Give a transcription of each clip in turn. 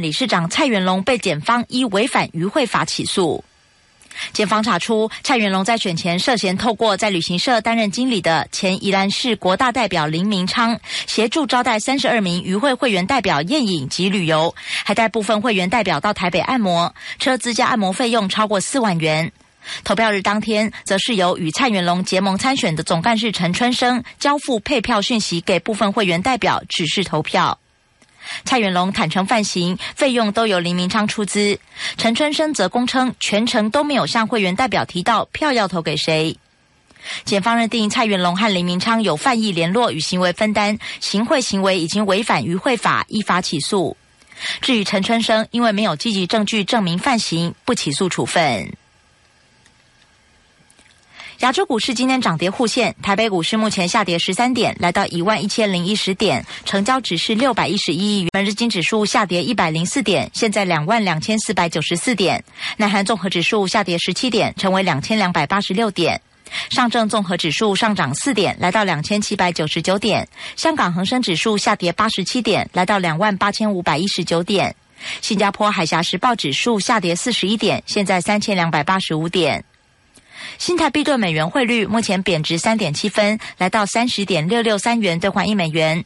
理事长蔡元龙被检方依违反渔会法起诉。检方查出，蔡元龙在选前涉嫌透过在旅行社担任经理的前宜兰市国大代表林明昌，协助招待三十二名渔会会员代表宴饮及旅游，还带部分会员代表到台北按摩，车资加按摩费用超过四万元。投票日当天，则是由与蔡元龙结盟参选的总干事陈春生交付配票讯息给部分会员代表，指示投票。蔡元龙坦诚犯行，费用都由林明昌出资。陈春生则供称，全程都没有向会员代表提到票要投给谁。检方认定蔡元龙和林明昌有犯意联络与行为分担，行贿行为已经违反于会法，依法起诉。至于陈春生，因为没有积极证据证明犯行，不起诉处分。亚洲股市今天涨跌互现，台北股市目前下跌十三点，来到一万一千零一十点，成交只是六百一十一亿元。日经指数下跌一百零四点，现在两万两千四百九十四点。南韩综合指数下跌十七点，成为两千两百八十六点。上证综合指数上涨四点，来到两千七百九十九点。香港恒生指数下跌八十七点，来到两万八千五百一十九点。新加坡海峡时报指数下跌四十一点，现在三千两百八十五点。新台币对美元汇率目前贬值三点七分，来到三十点六六三元兑换一美元。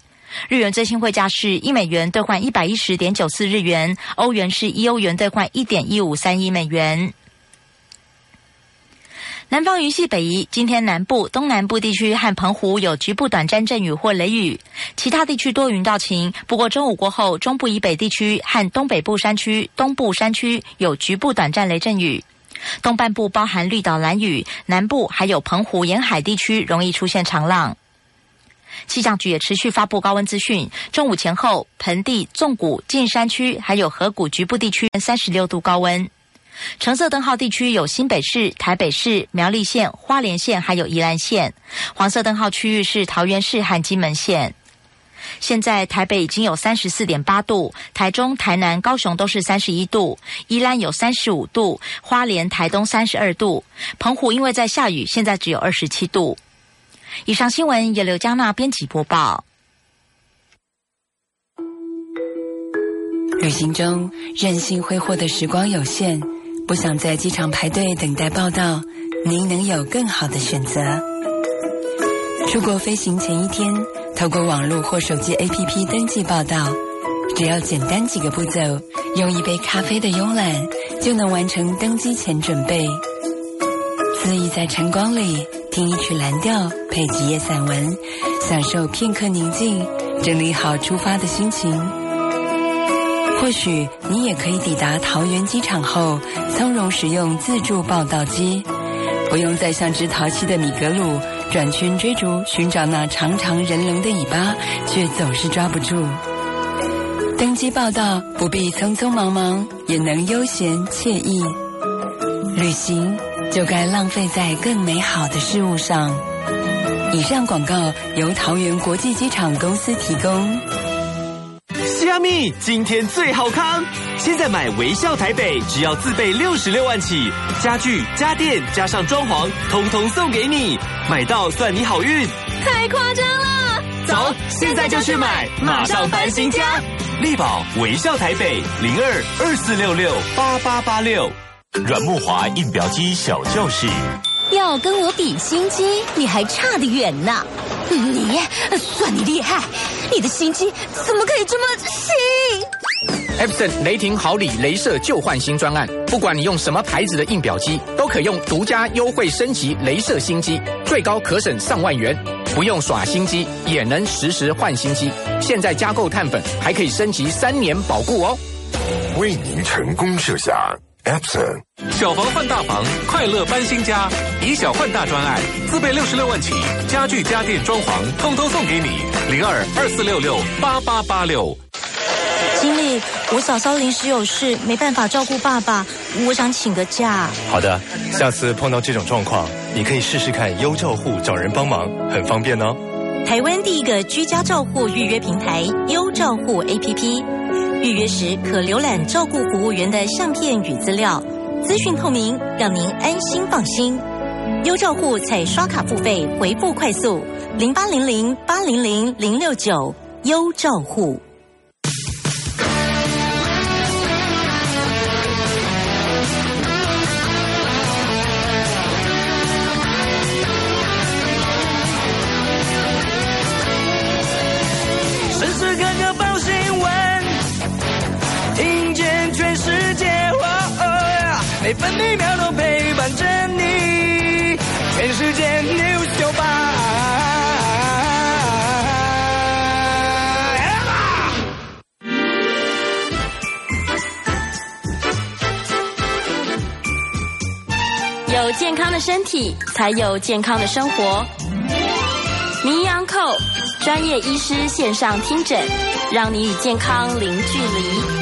日元最新汇价是一美元兑换一百一十点九四日元，欧元是一欧元兑换一点一五三一美元。南方云系北移，今天南部、东南部地区和澎湖有局部短暂阵雨或雷雨，其他地区多云到晴。不过中午过后，中部以北地区和东北部山区、东部山区有局部短暂雷阵雨。东半部包含绿岛、蓝屿，南部还有澎湖沿海地区容易出现长浪。气象局也持续发布高温资讯，中午前后，盆地、纵谷、近山区还有河谷局部地区三十六度高温。橙色灯号地区有新北市、台北市、苗栗县、花莲县还有宜兰县。黄色灯号区域是桃园市和金门县。现在台北已经有三十四点八度，台中、台南、高雄都是三十一度，宜兰有三十五度，花莲、台东三十二度，澎湖因为在下雨，现在只有二十七度。以上新闻由刘佳娜编辑播报。旅行中任性挥霍的时光有限，不想在机场排队等待报道，您能有更好的选择。出国飞行前一天。透过网络或手机 APP 登记报到，只要简单几个步骤，用一杯咖啡的慵懒就能完成登机前准备。恣意在晨光里听一曲蓝调，配几页散文，享受片刻宁静，整理好出发的心情。或许你也可以抵达桃园机场后，从容使用自助报到机，不用再像只淘气的米格鲁。转圈追逐，寻找那长长人龙的尾巴，却总是抓不住。登机报道不必匆匆忙忙，也能悠闲惬意。旅行就该浪费在更美好的事物上。以上广告由桃园国际机场公司提供。今天最好康！现在买微笑台北，只要自备六十六万起，家具、家电加上装潢，通通送给你。买到算你好运，太夸张了！走，现在就去买，马上搬新家。力宝微笑台北零二二四六六八八八六，软木华印表机小教室。要跟我比心机，你还差得远呢。你算你厉害，你的心机怎么可以这么细？Epson 雷霆好礼镭射旧换新专案，不管你用什么牌子的印表机，都可用独家优惠升级镭射新机，最高可省上万元，不用耍新机也能实时换新机。现在加购碳粉还可以升级三年保固哦。为您成功设想 Epson 小房换大房，快乐搬新家，以小换大专案，自备六十六万起，家具家电装潢通通送给你。零二二四六六八八八六。经理，我嫂嫂临时有事，没办法照顾爸爸，我想请个假。好的，下次碰到这种状况，你可以试试看优照护找人帮忙，很方便哦。台湾第一个居家照护预约平台优照护 APP，预约时可浏览照顾服务员的相片与资料，资讯透明，让您安心放心。优照护采刷卡付费，回复快速，零八零零八零零零六九优照护。分每秒都陪伴着你，全世界 News 九八。有健康的身体，才有健康的生活。名医安扣专业医师线上听诊，让你与健康零距离。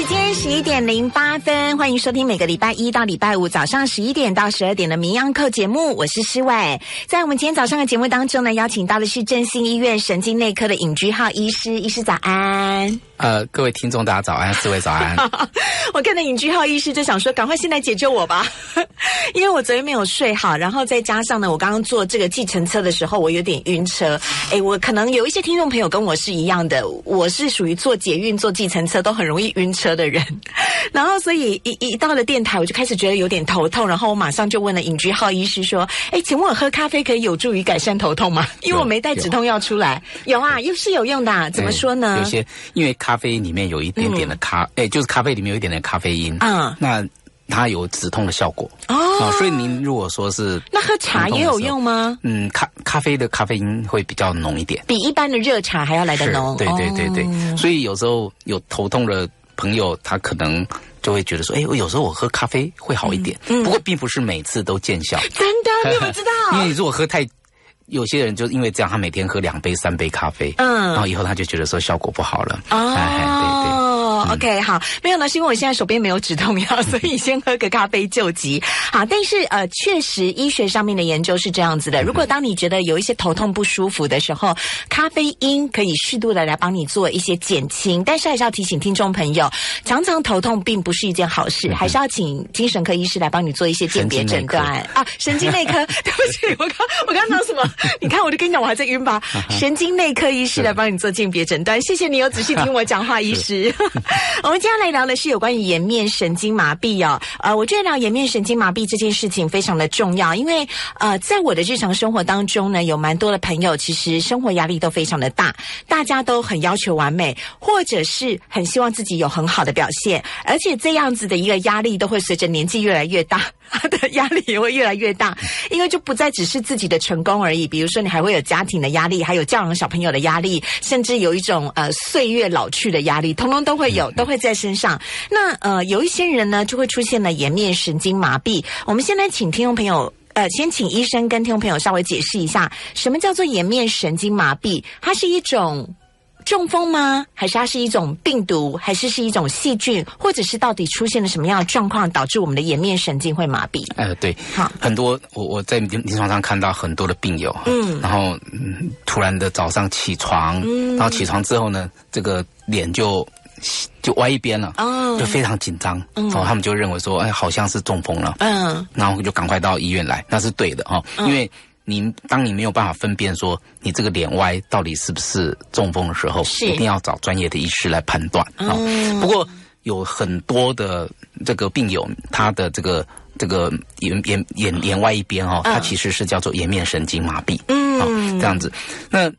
时间十一点零八分，欢迎收听每个礼拜一到礼拜五早上十一点到十二点的《名央课》节目，我是诗伟。在我们今天早上的节目当中呢，邀请到的是振兴医院神经内科的尹居浩医师，医师早安。呃，各位听众大家早安，四位早安。我看到尹居浩医师就想说，赶快先来解救我吧，因为我昨天没有睡好，然后再加上呢，我刚刚坐这个计程车的时候，我有点晕车。哎，我可能有一些听众朋友跟我是一样的，我是属于坐捷运、坐计程车都很容易晕车的人。然后，所以一一到了电台，我就开始觉得有点头痛，然后我马上就问了尹居浩医师说：“哎，请问我喝咖啡可以有助于改善头痛吗？因为我没带止痛药出来。”有啊，又是有用的、啊。怎么说呢？有些因为咖啡里面有一点点的咖，哎、就是咖啡里面有一点点咖啡因，嗯那它有止痛的效果哦所以您如果说是那喝茶也有用吗？嗯，咖咖啡的咖啡因会比较浓一点，比一般的热茶还要来得浓。对对对对，哦所以有时候有头痛的朋友，他可能就会觉得说，哎，我有时候我喝咖啡会好一点，嗯不过并不是每次都见效，真的，你怎么知道？因为你如果喝太。有些人就因为这样，他每天喝两杯、三杯咖啡，嗯然后以后他就觉得说效果不好了。哦哎哎对对。o k 好，没有呢，是因为我现在手边没有止痛药，所以先喝个咖啡救急。好，但是呃，确实医学上面的研究是这样子的，如果当你觉得有一些头痛不舒服的时候，咖啡因可以适度的来帮你做一些减轻，但是还是要提醒听众朋友，常常头痛并不是一件好事，还是要请精神科医师来帮你做一些鉴别诊断啊，神经内科，对不起，我刚我刚刚讲什么？你看，我就跟你讲，我还在晕吧。神经内科医师来帮你做鉴别诊断，谢谢你有仔细听我讲话，医师。我们接下来聊的是有关于颜面神经麻痹哦。呃，我觉得聊颜面神经麻痹这件事情非常的重要，因为呃，在我的日常生活当中呢，有蛮多的朋友其实生活压力都非常的大，大家都很要求完美，或者是很希望自己有很好的表现，而且这样子的一个压力都会随着年纪越来越大，他 的压力也会越来越大，因为就不再只是自己的成功而已，比如说你还会有家庭的压力，还有教养小朋友的压力，甚至有一种呃岁月老去的压力，通通都会有，都会在身上。那呃，有一些人呢，就会出现了颜面神经麻痹。我们现在请听众朋友。呃，先请医生跟听众朋友稍微解释一下，什么叫做颜面神经麻痹？它是一种中风吗？还是它是一种病毒？还是是一种细菌？或者是到底出现了什么样的状况，导致我们的颜面神经会麻痹？呃，对，好，很多我我在临临床上看到很多的病友，嗯。然后嗯，突然的早上起床，嗯。然后起床之后呢，这个脸就就歪一边了，哦。就非常紧张，嗯。然后他们就认为说，哎，好像是中风了，嗯。然后就赶快到医院来，那是对的哈、嗯。因为你当你没有办法分辨说你这个脸歪到底是不是中风的时候，是。一定要找专业的医师来判断啊、嗯不过有很多的这个病友，他的这个这个眼眼眼眼歪一边哦，嗯。它其实是叫做颜面神经麻痹，嗯。哦，这样子。那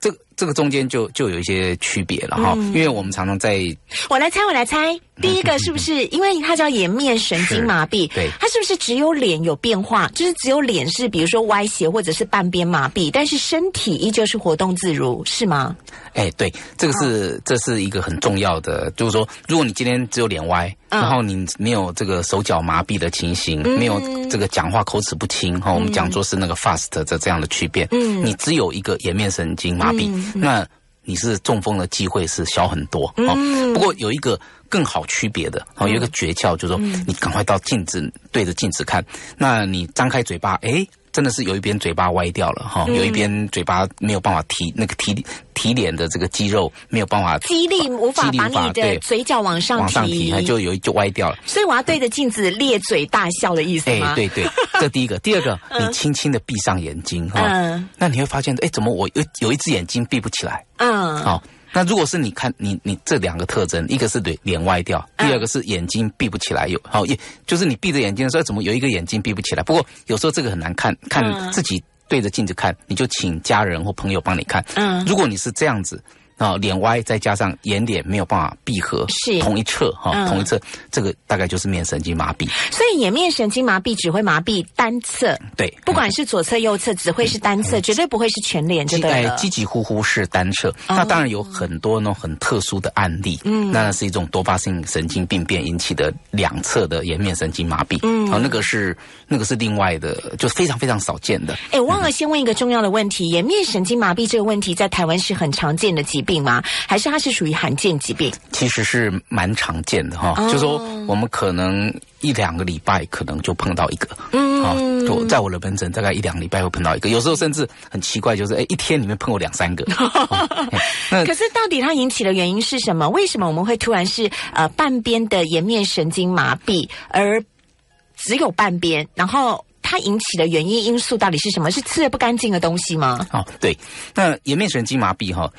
这这个中间就就有一些区别了哈、嗯。因为我们常常在我来猜，我来猜，第一个是不是因为它叫颜面神经麻痹？是对。它是不是只有脸有变化？就是只有脸是比如说歪斜或者是半边麻痹，但是身体依旧是活动自如，是吗？哎，对，这个是、这是一个很重要的，就是说，如果你今天只有脸歪，嗯。然后你没有这个手脚麻痹的情形，嗯。没有这个讲话口齿不清哈、我们讲说是那个 fast 的这样的区别，嗯。你只有一个颜面神经麻痹，那你是中风的机会是小很多哦。嗯不过有一个更好区别的哦，有一个诀窍，就是说嗯你赶快到镜子对着镜子看，那你张开嘴巴，哎。真的是有一边嘴巴歪掉了哈，嗯有一边嘴巴没有办法提那个提提脸的这个肌肉没有办法肌力无法把你的对嘴角往上往上提就有一就歪掉了。所以我要对着镜子咧嘴大笑的意思吗？哎，对对，这第一个，第二个，嗯你轻轻的闭上眼睛哈，嗯那你会发现，哎，怎么我有有一只眼睛闭不起来？嗯，好、那如果是你看你你这两个特征，一个是脸脸歪掉，嗯第二个是眼睛闭不起来，有好也就是你闭着眼睛的时候，怎么有一个眼睛闭不起来？不过有时候这个很难看，嗯看自己对着镜子看，你就请家人或朋友帮你看。嗯如果你是这样子。啊，脸歪再加上眼脸没有办法闭合，是。同一侧哈、嗯。同一侧，这个大概就是面神经麻痹。所以眼面神经麻痹只会麻痹单侧，对，不管是左侧右侧，只会是单侧，绝对不会是全脸，就积对了。哎积极呼呼是单侧，那当然有很多那种很特殊的案例，嗯。那是一种多发性神经病变引起的两侧的颜面神经麻痹，嗯。啊，那个是那个是另外的，就非常非常少见的。哎，我忘了先问一个重要的问题：颜面神经麻痹这个问题在台湾是很常见的疾病吗？还是它是属于罕见疾病？其实是蛮常见的哈，哦就说我们可能一两个礼拜可能就碰到一个，嗯啊，就在我的门诊大概一两个礼拜会碰到一个，有时候甚至很奇怪，就是哎一天里面碰过两三个。那可是到底它引起的原因是什么？为什么我们会突然是呃半边的颜面神经麻痹，而只有半边？然后它引起的原因因素到底是什么？是吃了不干净的东西吗？哦，对，那颜面神经麻痹哈、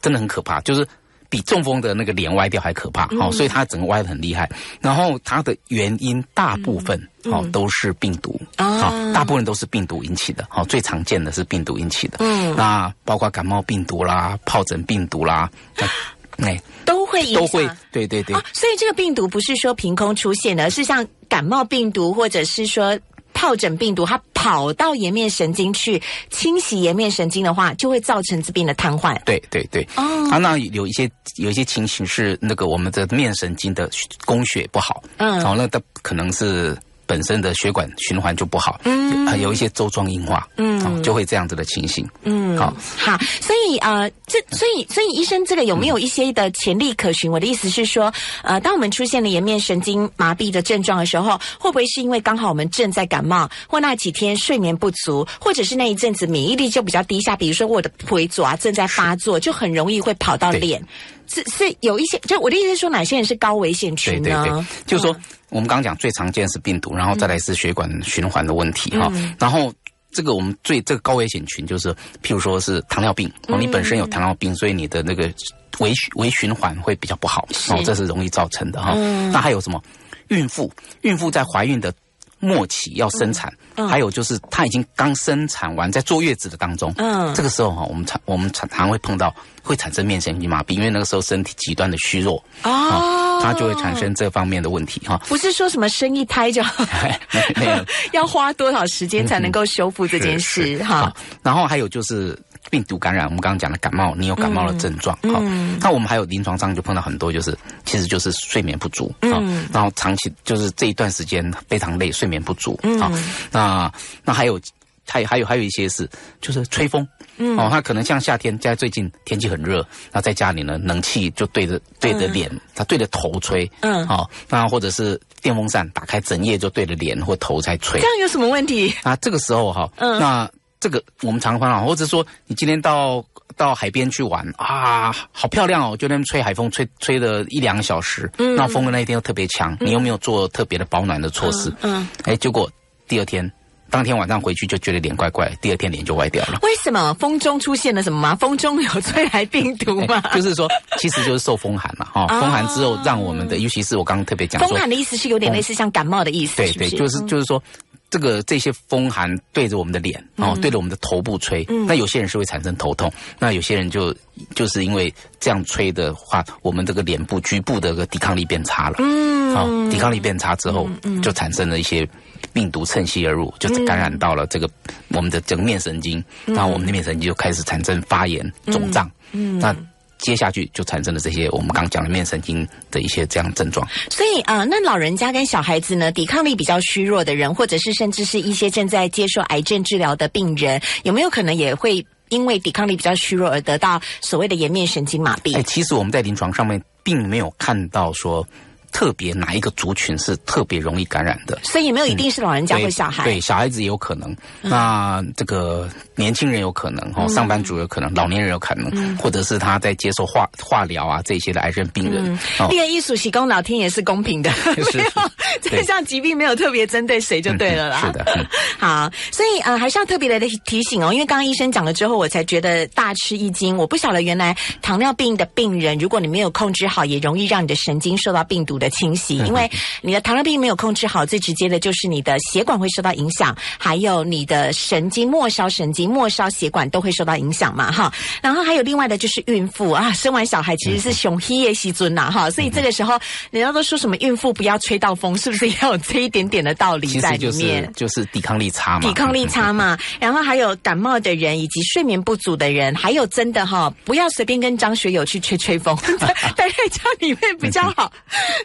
真的很可怕，就是比中风的那个脸歪掉还可怕。嗯哦，所以它整个歪的很厉害。然后它的原因大部分、嗯哦都是病毒啊大部分都是病毒引起的。好、最常见的是病毒引起的。嗯那包括感冒病毒啦、疱疹病毒啦，那 哎、都会影响都会，对对对。啊，所以这个病毒不是说凭空出现的，而是像感冒病毒或者是说疱疹病毒，它跑到颜面神经去清洗颜面神经的话，就会造成这边的瘫痪。对对对，哦。啊，那有一些有一些情形是那个我们的面神经的供血不好，嗯。然后、那它可能是本身的血管循环就不好，嗯啊，有一些周状硬化，嗯哦就会这样子的情形，嗯，好，好，所以呃，这所以所以医生这个有没有一些的潜力可循？我的意思是说，呃，当我们出现了颜面神经麻痹的症状的时候，会不会是因为刚好我们正在感冒，或那几天睡眠不足，或者是那一阵子免疫力就比较低下？比如说我的腿左啊正在发作，就很容易会跑到脸。是是有一些，就我的意思是说，哪些人是高危险对对群呢？对，就是说我们刚刚讲最常见是病毒，然后再来是血管循环的问题哈、嗯。然后。这个我们最这个高危险群就是，譬如说是糖尿病哦，你本身有糖尿病，所以你的那个微循微循环会比较不好哦，这是容易造成的哈、嗯。那还有什么？孕妇，孕妇在怀孕的末期要生产，嗯。还有就是她已经刚生产完，在坐月子的当中，嗯。这个时候哈，我们常我们常常会碰到会产生面神经麻痹，因为那个时候身体极端的虚弱，哦它就会产生这方面的问题哈。不是说什么生一胎就 没有。要花多少时间才能够修复这件事哈？然后还有就是病毒感染，我们刚刚讲的感冒，你有感冒的症状，好、嗯。那我们还有临床上就碰到很多，就是其实就是睡眠不足，嗯。然后长期就是这一段时间非常累，睡眠不足，嗯。好、那那还有。还有还有还有一些是就是吹风，嗯哦，它可能像夏天，在最近天气很热，那在家里呢，冷气就对着对着脸，它对着头吹，嗯哦，那或者是电风扇打开整夜就对着脸或头在吹这，样有什么问题？啊这个时候哈，嗯那这个我们常碰到，或者说你今天到到海边去玩啊，好漂亮哦，就那边吹海风，吹吹了一两个小时，嗯那风的那一天又特别强，你又没有做特别的保暖的措施？嗯，哎，结果第二天。当天晚上回去就觉得脸怪怪，第二天脸就歪掉了。为什么风中出现了什么吗？风中有吹来病毒吗？哎就是说，其实就是受风寒嘛，哈、哦风寒之后让我们的，尤其是我刚刚特别讲，风寒的意思是有点类似像感冒的意思，对对？就是就是说，这个这些风寒对着我们的脸哦，嗯对着我们的头部吹，嗯那有些人是会产生头痛，那有些人就就是因为这样吹的话，我们这个脸部局部的个抵抗力变差了，嗯好、抵抗力变差之后，就产生了一些病毒趁虚而入，就感染到了这个我们的整个面神经，嗯然后我们的面神经就开始产生发炎、肿胀，嗯那。接下去就产生了这些我们刚刚讲的面神经的一些这样症状。所以啊、呃那老人家跟小孩子呢，抵抗力比较虚弱的人，或者是甚至是一些正在接受癌症治疗的病人，有没有可能也会因为抵抗力比较虚弱而得到所谓的颜面神经麻痹？哎，其实我们在临床上面并没有看到说特别哪一个族群是特别容易感染的。所以也没有一定是老人家或小孩。对，小孩子也有可能，那这个年轻人有可能，哦，嗯。上班族有可能，老年人有可能，或者是他在接受化化疗啊这些的癌症病人，哦。第二艺术喜功老天爷是公平的，是没有 这项疾病没有特别针对谁就对了啦。嗯是的，嗯。好，所以呃还是要特别的提醒哦，因为刚刚医生讲了之后，我才觉得大吃一惊。我不晓得原来糖尿病的病人，如果你没有控制好，也容易让你的神经受到病毒的清洗，因为你的糖尿病没有控制好，最直接的就是你的血管会受到影响，还有你的神经末梢神经、末梢血管都会受到影响嘛，哈。然后还有另外的就是孕妇啊，生完小孩其实是熊黑夜西尊呐，哈，所以这个时候人家都说什么孕妇不要吹到风，是不是也有这一点点的道理在里面？就是抵抗力差嘛，抵抗力差嘛。然后还有感冒的人，以及睡眠不足的人，还有真的哈，不要随便跟张学友去吹吹风，待在家里面比较好。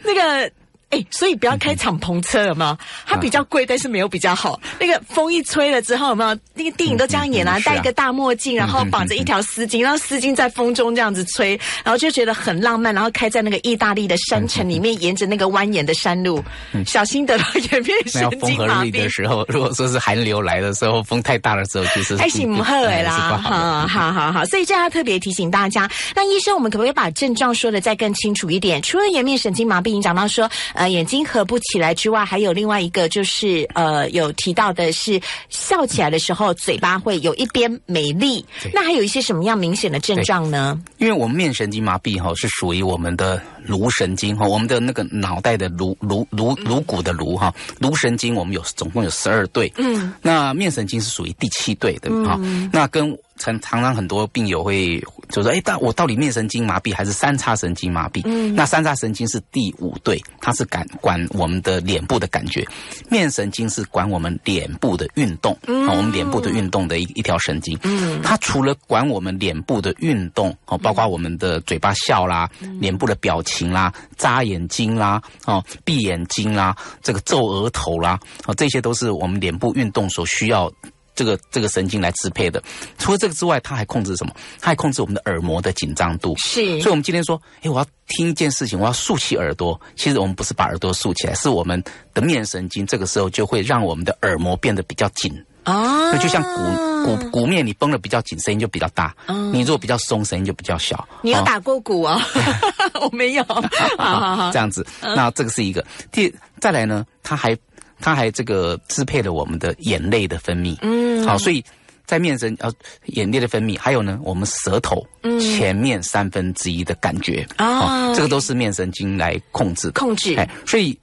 那个。哎，所以不要开敞篷车，有没有？它比较贵，但是没有比较好。那个风一吹了之后，有没有？那个电影都这样演啊，戴一个大墨镜，然后绑着一条丝巾，然后丝巾在风中这样子吹，然后就觉得很浪漫。然后开在那个意大利的山城里面，沿着那个蜿蜒的山路，小心得到眼面神经麻痹的时候，如果说是寒流来的时候，风太大的时候，就是还行不好哎啦。好好好好，所以这要特别提醒大家。那医生，我们可不可以把症状说的再更清楚一点？除了颜面神经麻痹，你讲到说。呃，眼睛合不起来之外，还有另外一个就是呃，有提到的是笑起来的时候，嘴巴会有一边美丽。那还有一些什么样明显的症状呢？因为我们面神经麻痹哈，是属于我们的颅神经哈，我们的那个脑袋的颅颅颅颅骨的颅哈，颅神经我们有总共有十二对，嗯，那面神经是属于第七对的哈，那跟。常常常很多病友会就说：“哎，但我到底面神经麻痹还是三叉神经麻痹？”嗯，那三叉神经是第五对，它是感管我们的脸部的感觉；面神经是管我们脸部的运动，啊，我们脸部的运动的一一条神经。嗯，它除了管我们脸部的运动，哦，包括我们的嘴巴笑啦、脸部的表情啦、眨眼睛啦、哦、闭眼睛啦、这个皱额头啦，哦，这些都是我们脸部运动所需要。这个这个神经来支配的，除了这个之外，它还控制什么？它还控制我们的耳膜的紧张度。是，所以我们今天说，哎，我要听一件事情，我要竖起耳朵。其实我们不是把耳朵竖起来，是我们的面神经，这个时候就会让我们的耳膜变得比较紧啊。那就像鼓鼓鼓面，你绷的比较紧，声音就比较大；你如果比较松，声音就比较小。你有打过鼓哦？我没有。这样子，那这个是一个。第再来呢，它还。它还这个支配了我们的眼泪的分泌，嗯，好，所以在面神呃眼泪的分泌，还有呢，我们舌头前面三分之一的感觉。啊，这个都是面神经来控制控制，哎，所以。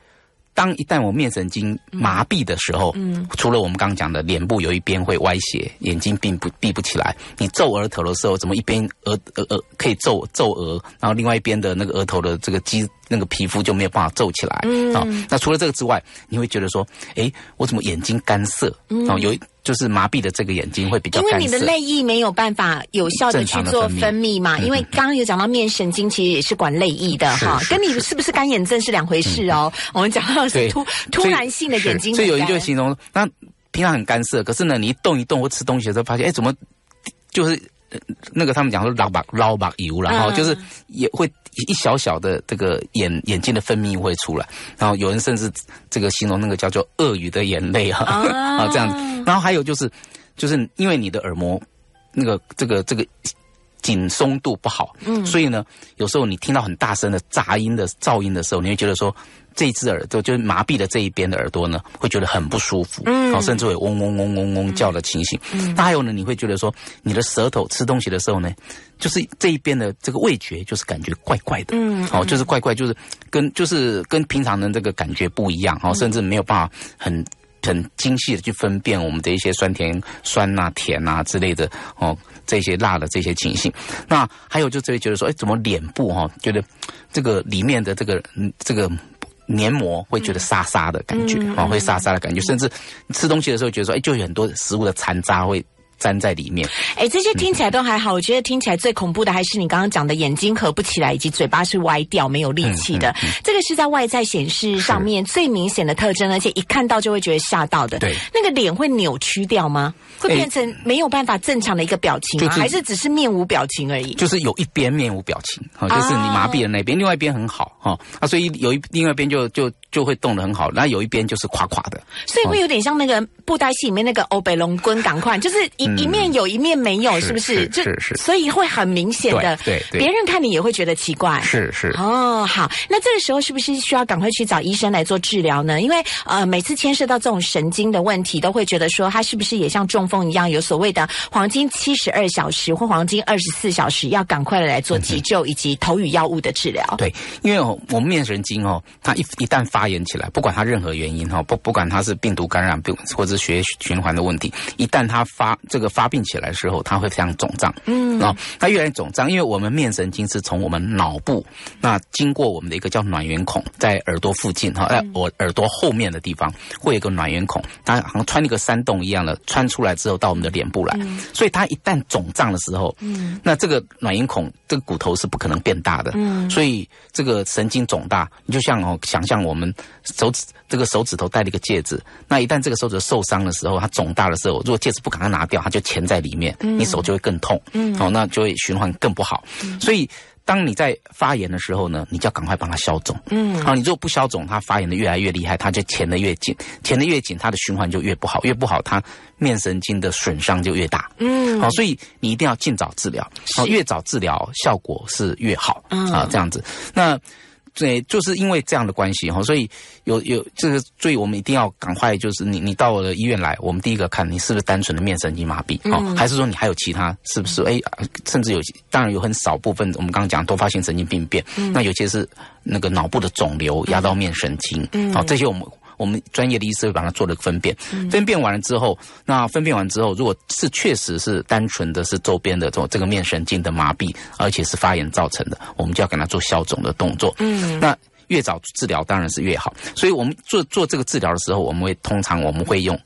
当一旦我面神经麻痹的时候，嗯，除了我们刚刚讲的脸部有一边会歪斜，眼睛并不闭不起来，你皱额头的时候，怎么一边额额额可以皱皱额，然后另外一边的那个额头的这个肌那个皮肤就没有办法皱起来，啊，那除了这个之外，你会觉得说，哎，我怎么眼睛干涩？哦，有。就是麻痹的这个眼睛会比较，因为你的泪液没有办法有效的去做分泌嘛。因为刚刚有讲到面神经其实也是管泪液的哈，跟你是不是干眼症是两回事哦。我们讲到是突突然性的眼睛，所以有人就形容，那平常很干涩，可是呢，你一动一动或吃东西的时候，发现哎，怎么就是。那个他们讲说捞把捞把油，然后就是也会一小小的这个眼眼睛的分泌会出来，然后有人甚至这个形容那个叫做鳄鱼的眼泪哈啊 这样子，然后还有就是就是因为你的耳膜那个这个这个紧松度不好，嗯，所以呢有时候你听到很大声的杂音的噪音的时候，你会觉得说。这一只耳朵就是麻痹的这一边的耳朵呢，会觉得很不舒服，嗯，甚至会嗡嗡嗡嗡嗡叫的情形。嗯，那还有呢，你会觉得说，你的舌头吃东西的时候呢，就是这一边的这个味觉就是感觉怪怪的，嗯，哦，就是怪怪，就是跟就是跟平常的这个感觉不一样，哦，甚至没有办法很很精细的去分辨我们的一些酸甜酸呐、甜呐之类的，哦，这些辣的这些情形。那还有就这位觉得说，哎，怎么脸部哈，觉得这个里面的这个嗯这个。黏膜会觉得沙沙的感觉，啊，会沙沙的感觉，甚至吃东西的时候觉得说，哎，就有很多食物的残渣会。粘在里面，哎，这些听起来都还好。我觉得听起来最恐怖的还是你刚刚讲的眼睛合不起来，以及嘴巴是歪掉、没有力气的。这个是在外在显示上面最明显的特征，而且一看到就会觉得吓到的。对，那个脸会扭曲掉吗？会变成没有办法正常的一个表情吗？还是只是面无表情而已？就是有一边面无表情，哈，就是你麻痹了那边，另外一边很好，哈啊，所以有一另外一边就就就会动得很好，然后有一边就是垮垮的。所以会有点像那个布袋戏里面那个欧北龙棍，赶快就是一。一面有一面没有，是是不是？是是是所以会很明显的，对别人看你也会觉得奇怪。是是。哦，好，那这个时候是不是需要赶快去找医生来做治疗呢？因为呃，每次牵涉到这种神经的问题，都会觉得说他是不是也像中风一样，有所谓的黄金七十二小时或黄金二十四小时，要赶快的来做急救以及投与药物的治疗。对，因为哦我们面神经哦，它一一旦发炎起来，不管它任何原因哈，不不管它是病毒感染，不或者是血液循环的问题，一旦它发这个发病起来的时候，它会非常肿胀。嗯。啊、它越来越肿胀，因为我们面神经是从我们脑部，那经过我们的一个叫卵圆孔，在耳朵附近哈，在我耳朵后面的地方会有一个卵圆孔，它好像穿一个山洞一样的穿出来之后到我们的脸部来，所以它一旦肿胀的时候，嗯。那这个卵圆孔这个骨头是不可能变大的，嗯。所以这个神经肿大，你就像哦，想象我们手指这个手指头戴了一个戒指，那一旦这个手指受伤的时候，它肿大的时候，如果戒指不赶快拿掉，它就钳在里面，嗯你手就会更痛，嗯哦，那就会循环更不好，所以。当你在发炎的时候呢，你就要赶快帮它消肿。嗯啊，你如果不消肿，它发炎的越来越厉害，它就钳得越紧，钳得越紧，它的循环就越不好，越不好，它面神经的损伤就越大。嗯好、所以你一定要尽早治疗，好、越早治疗效果是越好。嗯啊，这样子，那。对，就是因为这样的关系哈，所以有有这个，所以我们一定要赶快，就是你你到了医院来，我们第一个看你是不是单纯的面神经麻痹，哦，嗯还是说你还有其他，是不是？哎，甚至有，当然有很少部分，我们刚刚讲多发性神经病变，嗯那有些是那个脑部的肿瘤压到面神经，嗯好、这些我们。我们专业的医师会把它做了个分辨，分辨完了之后，那分辨完之后，如果是确实是单纯的是周边的这种这个面神经的麻痹，而且是发炎造成的，我们就要给它做消肿的动作。嗯。那越早治疗当然是越好，所以我们做做这个治疗的时候，我们会通常我们会用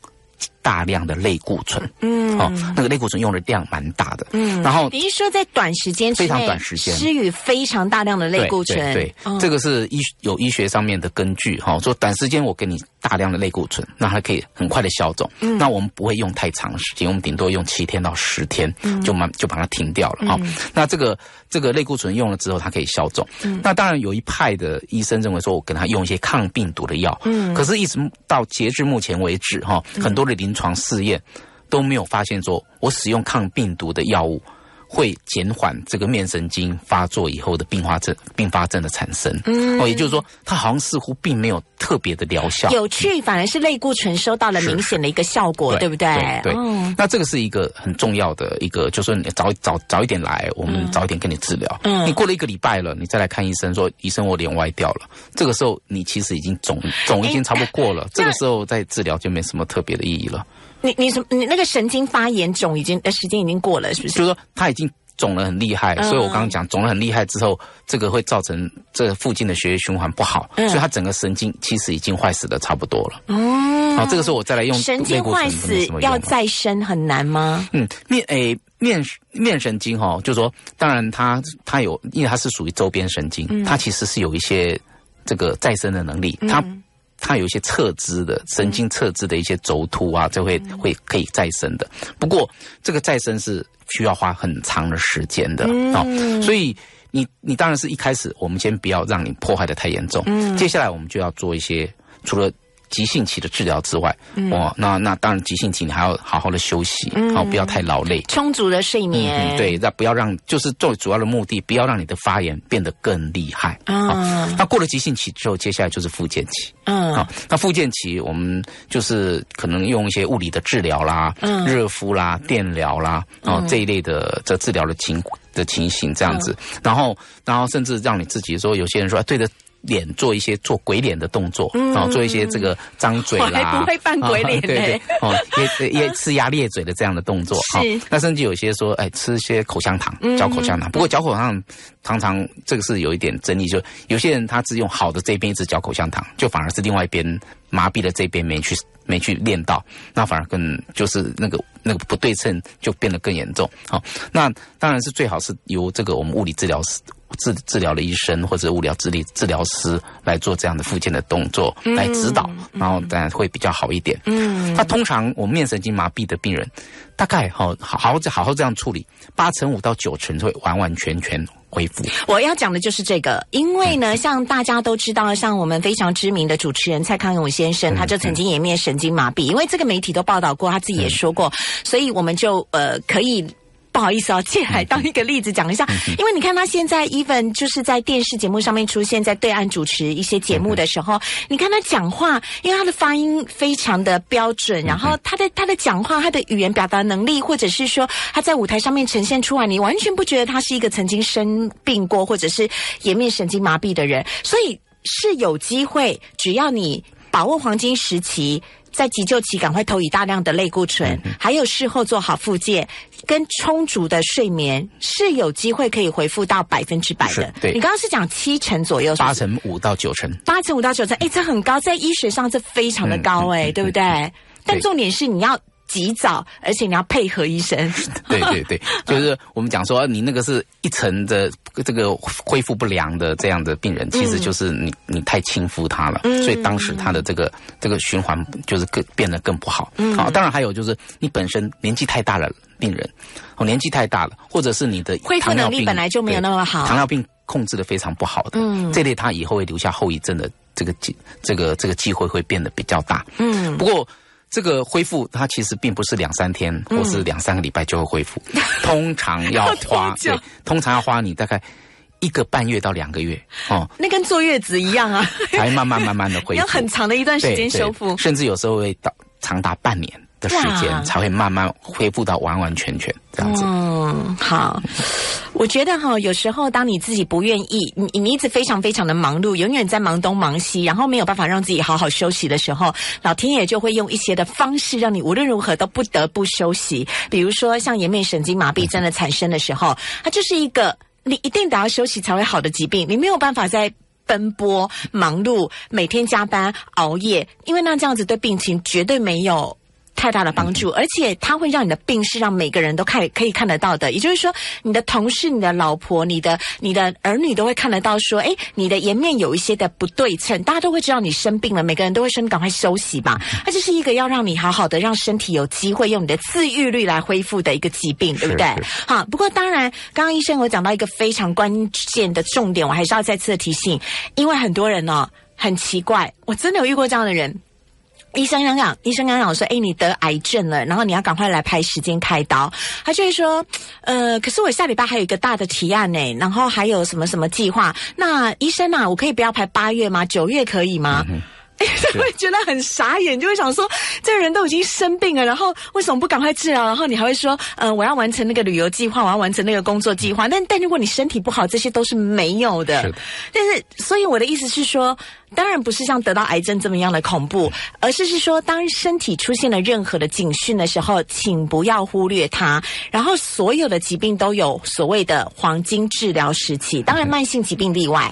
大量的类固醇，嗯。哦，那个类固醇用的量蛮大的，嗯。然后你是说在短时间非常短时间。施予非常大量的类固醇？对对对嗯这个是医有医学上面的根据哈、说短时间我给你大量的类固醇，那它可以很快的消肿。嗯。那我们不会用太长的时间，我们顶多用七天到十天，嗯。就慢就把它停掉了哈、嗯。那这个这个类固醇用了之后，它可以消肿。嗯。那当然有一派的医生认为说，我给他用一些抗病毒的药，嗯。可是一直到截至目前为止哈、很多的临床试验都没有发现说我使用抗病毒的药物。会减缓这个面神经发作以后的并发症、并发症的产生。嗯哦，也就是说，它好像似乎并没有特别的疗效。有趣，反而是类固醇收到了明显的一个效果，对不对？对，嗯那这个是一个很重要的一个，就是你早早早一点来，我们早一点跟你治疗。嗯你过了一个礼拜了，你再来看医生说，医生我脸歪掉了，这个时候你其实已经肿肿已经差不多过了，这个时候再治疗就没什么特别的意义了。你你什么？你那个神经发炎肿已经呃时间已经过了，是不是？就是说它已经肿了很厉害，嗯所以我刚刚讲肿了很厉害之后，这个会造成这附近的血液循环不好，嗯所以它整个神经其实已经坏死的差不多了。哦好，这个时候我再来用神经坏死要再生很难吗？嗯，面诶面面神经哈、哦，就是说，当然它它有，因为它是属于周边神经，嗯它其实是有一些这个再生的能力，它。它有一些侧枝的神经侧枝的一些轴突啊，就会会可以再生的。不过这个再生是需要花很长的时间的啊哦，所以你你当然是一开始我们先不要让你破坏的太严重，嗯。接下来我们就要做一些除了。急性期的治疗之外，嗯。哦，那那当然急性期你还要好好的休息，嗯。哦，不要太劳累，充足的睡眠，嗯，对，那不要让，就是最主要的目的，不要让你的发炎变得更厉害。啊。那过了急性期之后，接下来就是复健期。嗯。好，那复健期我们就是可能用一些物理的治疗啦，嗯。热敷啦、电疗啦，哦、嗯。这一类的这治疗的情的情形这样子，然后然后甚至让你自己说，有些人说哎对着。脸做一些做鬼脸的动作，嗯然后做一些这个张嘴啦，还不会扮鬼脸啊对对，哦，也也呲牙咧嘴的这样的动作，是哦那甚至有些说，哎，吃一些口香糖嗯，嚼口香糖。不过嚼口香糖常常这个是有一点争议，就有些人他只用好的这边一直嚼口香糖，就反而是另外一边麻痹的这边没去没去练到，那反而更就是那个那个不对称就变得更严重。好、那当然是最好是由这个我们物理治疗师治治疗的医生或者物理治理治疗师来做这样的复健的动作来指导，然后当然会比较好一点。嗯，那通常我们面神经麻痹的病人，大概好好好好好这样处理，八成五到九成会完完全全恢复。我要讲的就是这个，因为呢，像大家都知道，像我们非常知名的主持人蔡康永先生，他就曾经也面神经麻痹，因为这个媒体都报道过，他自己也说过，所以我们就呃可以。不好意思啊，借来当一个例子讲一下，因为你看他现在 even 就是在电视节目上面出现在对岸主持一些节目的时候，你看他讲话，因为他的发音非常的标准，然后他的他的讲话，他的语言表达能力，或者是说他在舞台上面呈现出来，你完全不觉得他是一个曾经生病过或者是颜面神经麻痹的人，所以是有机会，只要你把握黄金时期。在急救期赶快投以大量的类固醇，还有事后做好复健，跟充足的睡眠，是有机会可以恢复到百分之百的。对，你刚刚是讲七成左右，八成五到九成，八成五到九成，哎，这很高，在医学上这非常的高，哎，对不对？但重点是你要。及早，而且你要配合医生。对对对，就是我们讲说，你那个是一层的这个恢复不良的这样的病人，其实就是你你太轻浮他了，所以当时他的这个这个循环就是更变得更不好。好，当然还有就是你本身年纪太大了，病人哦年纪太大了，或者是你的恢复能力本来就没有那么好，糖尿病控制的非常不好的，嗯这类他以后会留下后遗症的这个机这个这个机会会变得比较大。嗯，不过。这个恢复，它其实并不是两三天或是两三个礼拜就会恢复，通常要花 对，通常要花你大概一个半月到两个月哦。那跟坐月子一样啊，才慢慢慢慢的恢复，要很长的一段时间修复，甚至有时候会到长达半年。的时间才会慢慢恢复到完完全全这样子。嗯，好，我觉得哈，有时候当你自己不愿意，你你一直非常非常的忙碌，永远在忙东忙西，然后没有办法让自己好好休息的时候，老天爷就会用一些的方式，让你无论如何都不得不休息。比如说，像颜面神经麻痹真的产生的时候，它就是一个你一定得要休息才会好的疾病，你没有办法在奔波忙碌，每天加班熬夜，因为那这样子对病情绝对没有。太大的帮助，而且它会让你的病是让每个人都看可以看得到的。也就是说，你的同事、你的老婆、你的你的儿女都会看得到，说，哎，你的颜面有一些的不对称，大家都会知道你生病了，每个人都会说你赶快休息吧。它就是一个要让你好好的，让身体有机会用你的自愈率来恢复的一个疾病，对不对？好，不过当然，刚刚医生有讲到一个非常关键的重点，我还是要再次的提醒，因为很多人呢很奇怪，我真的有遇过这样的人。医生刚刚，医生刚刚说：“哎，你得癌症了，然后你要赶快来排时间开刀。”他就会说：“呃，可是我下礼拜还有一个大的提案呢，然后还有什么什么计划？那医生啊，我可以不要排八月吗？九月可以吗？”就会 觉得很傻眼，就会想说，这个人都已经生病了，然后为什么不赶快治疗？然后你还会说，呃，我要完成那个旅游计划，我要完成那个工作计划。但但如果你身体不好，这些都是没有的。但是，所以我的意思是说，当然不是像得到癌症这么样的恐怖，而是是说，当身体出现了任何的警讯的时候，请不要忽略它。然后，所有的疾病都有所谓的黄金治疗时期，当然慢性疾病例外，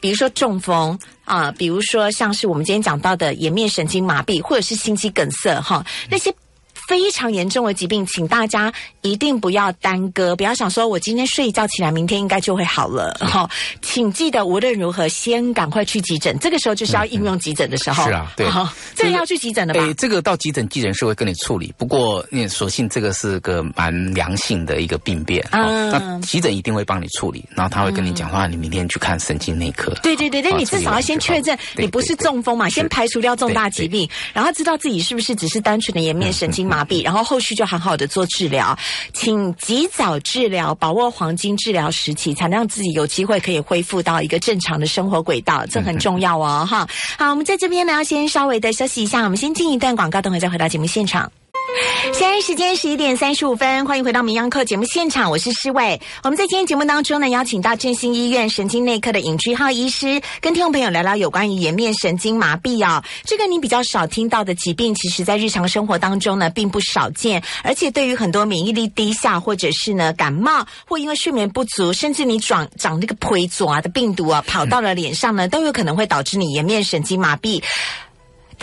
比如说中风。啊，比如说像是我们今天讲到的颜面神经麻痹，或者是心肌梗塞，哈，那些。非常严重的疾病，请大家一定不要耽搁，不要想说我今天睡一觉起来，明天应该就会好了。哈，请记得无论如何先赶快去急诊，这个时候就是要应用急诊的时候。是啊，对，这个要去急诊的吧？这个到急诊，急诊室会跟你处理。不过，你所幸这个是个蛮良性的一个病变，那急诊一定会帮你处理，然后他会跟你讲话，你明天去看神经内科。对对对，但你至少要先确认你不是中风嘛，先排除掉重大疾病，然后知道自己是不是只是单纯的颜面神经麻。痹，然后后续就好好的做治疗，请及早治疗，把握黄金治疗时期，才能让自己有机会可以恢复到一个正常的生活轨道，这很重要哦，哈。好，我们在这边呢，要先稍微的休息一下，我们先进一段广告，等会再回到节目现场。现在时间十一点三十五分，欢迎回到《名央课》节目现场，我是施伟。我们在今天节目当中呢，邀请到振兴医院神经内科的尹居浩医师，跟听众朋友聊聊有关于颜面神经麻痹啊，这个你比较少听到的疾病，其实在日常生活当中呢，并不少见。而且对于很多免疫力低下，或者是呢感冒，或因为睡眠不足，甚至你长长那个胚爪的病毒啊，跑到了脸上呢，都有可能会导致你颜面神经麻痹。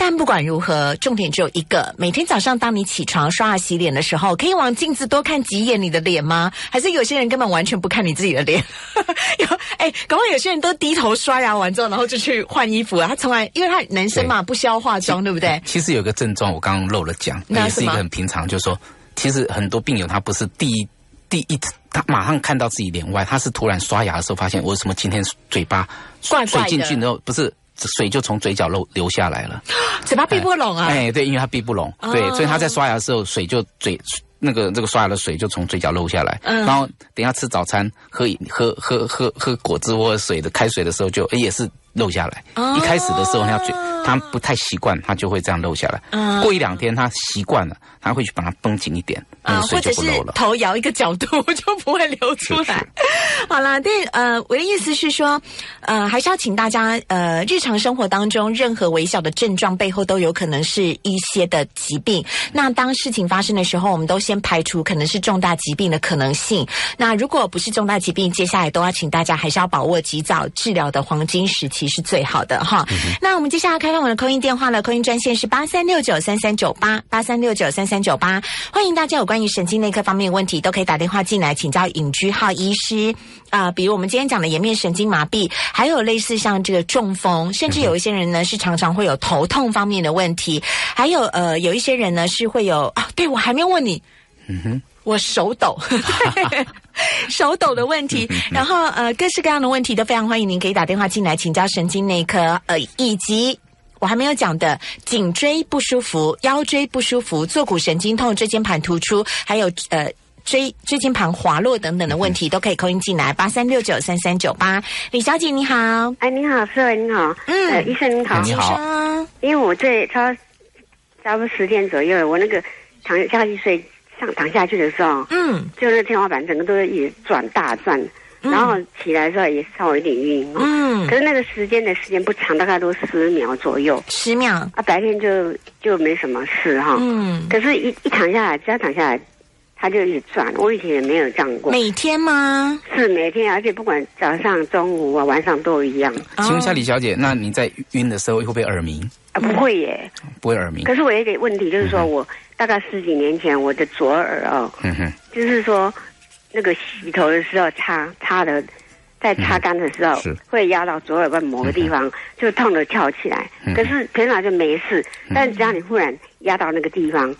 但不管如何，重点只有一个：每天早上当你起床刷牙洗脸的时候，可以往镜子多看几眼你的脸吗？还是有些人根本完全不看你自己的脸？有哎，搞不好有些人都低头刷牙完之后，然后就去换衣服啊。他从来因为他男生嘛，不需要化妆，对不对？其实有个症状，我刚刚漏了讲，那也是一个很平常，就是说，其实很多病友他不是第一第一次，他马上看到自己脸歪，他是突然刷牙的时候发现，我为什么今天嘴巴怪怪进去然后不是水就从嘴角漏流下来了。嘴巴闭不拢啊。哎，对，因为他闭不拢，哦对，所以他在刷牙的时候，水就嘴那个这个刷牙的水就从嘴角漏下来，嗯然后等一下吃早餐喝饮喝喝喝喝果汁或者水的开水的时候就，哎也是漏下来。哦一开始的时候，他嘴他不太习惯，他就会这样漏下来。嗯过一两天他习惯了，他会去把它绷紧一点，那啊，或者是。头摇一个角度就不会流出来。好啦，但呃，我的意思是说，呃，还是要请大家呃，日常生活当中任何微小的症状背后都有可能是一些的疾病。那当事情发生的时候，我们都先排除可能是重大疾病的可能性。那如果不是重大疾病，接下来都要请大家还是要把握及早治疗的黄金时期是最好的哈。那我们接下来开放我们的扣音电话了，扣音专线是八三六九三三九八八三六九三三九八，欢迎大家有关于神经内科方面的问题都可以打电话进来请教尹居浩医师。啊、比如我们今天讲的颜面神经麻痹，还有类似像这个中风，甚至有一些人呢是常常会有头痛方面的问题，还有呃有一些人呢是会有啊，对我还没有问你，嗯哼，我手抖，手抖的问题，然后呃各式各样的问题都非常欢迎您可以打电话进来请教神经内科，呃以及。我还没有讲的颈椎不舒服、腰椎不舒服、坐骨神经痛、椎间盘突出，还有呃椎椎间盘滑落等等的问题，都可以扣音进来八三六九三三九八。李小姐你好，哎，你好，四位你好，嗯。呃，医生你好，你好。因为我这差差不多十天左右，我那个躺下去睡，上躺下去的时候，嗯，就那天花板整个都是一直转大转，嗯然后起来的时候也稍微有点晕，哦。嗯。可是那个时间的时间不长，大概都十秒左右，十秒，啊，白天就就没什么事哈，嗯，可是一一躺下来，只要躺下来，它就一直转，我以前也没有这样过，每天吗？是每天，而且不管早上、中午啊、晚上都一样，请问一下李小姐，那你在晕的时候会不会耳鸣？啊，不会耶。不会耳鸣。可是我有一个问题，就是说我大概十几年前，我的左耳哦，嗯哼，就是说那个洗头的时候擦擦的，在擦干的时候、是。会压到左耳根某个地方，就痛的跳起来。嗯可是平常就没事，但只要你忽然压到那个地方，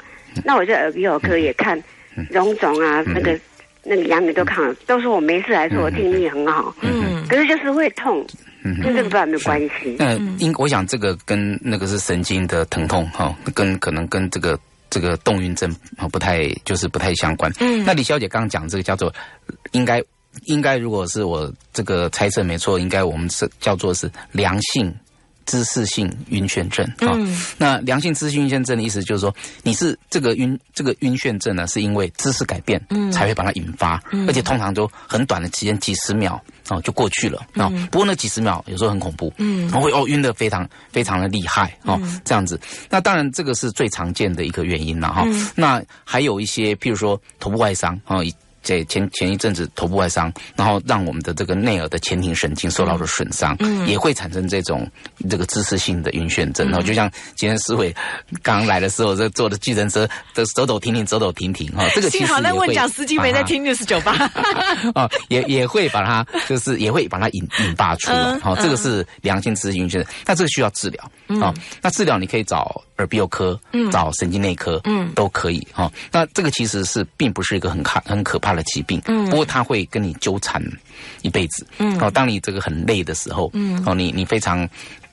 那我就耳鼻喉科也看荣总啊，那个那个杨梅都看了，都说我没事，还说我听力很好。嗯，可是就是会痛，嗯跟这个不知道有没有关系？那应我想这个跟那个是神经的疼痛哈、跟可能跟这个这个动晕症啊不太就是不太相关。嗯那李小姐刚刚讲这个叫做应该应该如果是我这个猜测没错，应该我们是叫做是良性。姿势性晕眩症啊、嗯那良性姿势晕眩症的意思就是说，你是这个晕这个晕眩症呢，是因为姿势改变，嗯。才会把它引发，嗯。而且通常都很短的时间，几十秒哦就过去了啊、嗯不过那几十秒有时候很恐怖，嗯。然后会哦晕得非常非常的厉害哦，嗯。这样子。那当然这个是最常见的一个原因了哈、嗯。那还有一些，譬如说头部外伤哦。以这前前一阵子头部外伤，然后让我们的这个内耳的前庭神经受到了损伤，嗯也会产生这种这个姿势性的晕眩症。然后就像今天思伟刚来的时候，这坐的计程车的走走停停，走走停停哈、哦，这个幸好那问讲司机没在听六十九八。啊、也也会把它，就是也会把它引引发出来。这个嗯是良性姿势晕眩症，那这个需要治疗。嗯哦，那治疗你可以找耳鼻喉科，嗯找神经内科，嗯都可以。哈、那这个其实是并不是一个很可很可怕的疾病，嗯不过它会跟你纠缠一辈子。嗯哦，当你这个很累的时候，嗯哦，你你非常。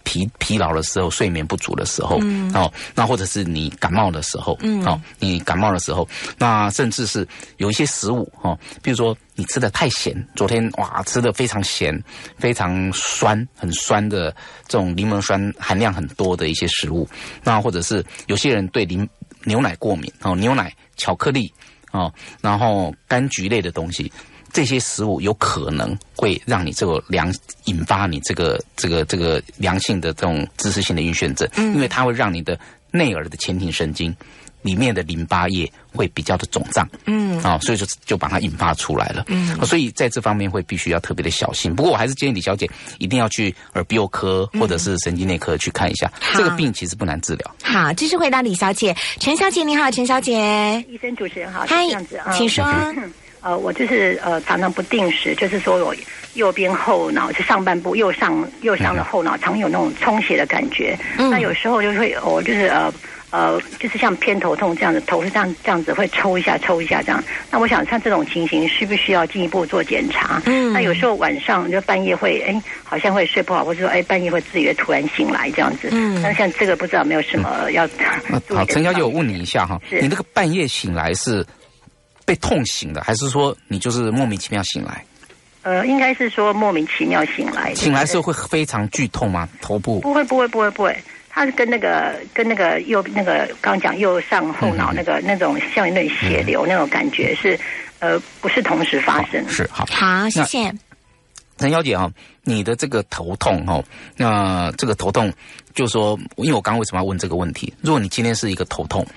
疲疲劳的时候，睡眠不足的时候，嗯哦，那或者是你感冒的时候，嗯哦，你感冒的时候，那甚至是有一些食物，哦，比如说你吃的太咸，昨天哇吃的非常咸，非常酸，很酸的这种柠檬酸含量很多的一些食物，那或者是有些人对柠牛奶过敏，哦，牛奶、巧克力，哦，然后柑橘类的东西。这些食物有可能会让你这个良引发你这个这个这个良性的这种姿势性的晕眩症，嗯。因为它会让你的内耳的前庭神经里面的淋巴液会比较的肿胀，嗯。啊、所以就就把它引发出来了。嗯。所以在这方面会必须要特别的小心。不过我还是建议李小姐一定要去耳鼻喉科或者是神经内科去看一下，好。这个病其实不难治疗。好，继续回答李小姐，陈小姐你好，陈小姐，医生主持人好，嗨这样子啊，请说。呃，我就是呃常常不定时，就是说我右边后脑就上半部右上右上的后脑常有那种充血的感觉，嗯那有时候就会我就是呃。呃，就是像偏头痛这样子，头是这样这样子会抽一下抽一下这样。那我想像这种情形，需不需要进一步做检查？嗯那有时候晚上就半夜会，哎，好像会睡不好，或者说哎半夜会自觉突然醒来这样子。嗯那像这个不知道有没有什么要那好，陈小姐，我问你一下哈，你那个半夜醒来是被痛醒的，还是说你就是莫名其妙醒来？呃，应该是说莫名其妙醒来。醒来的时候会非常剧痛吗？头部？不会不会不会不会，它是跟那个跟那个右那个刚刚讲右上后脑那个、那种像有点血流那种感觉是，呃，不是同时发生。是好。好，谢谢。陈小姐啊、你的这个头痛哦、那这个头痛，就说，因为我刚刚为什么要问这个问题？如果你今天是一个头痛，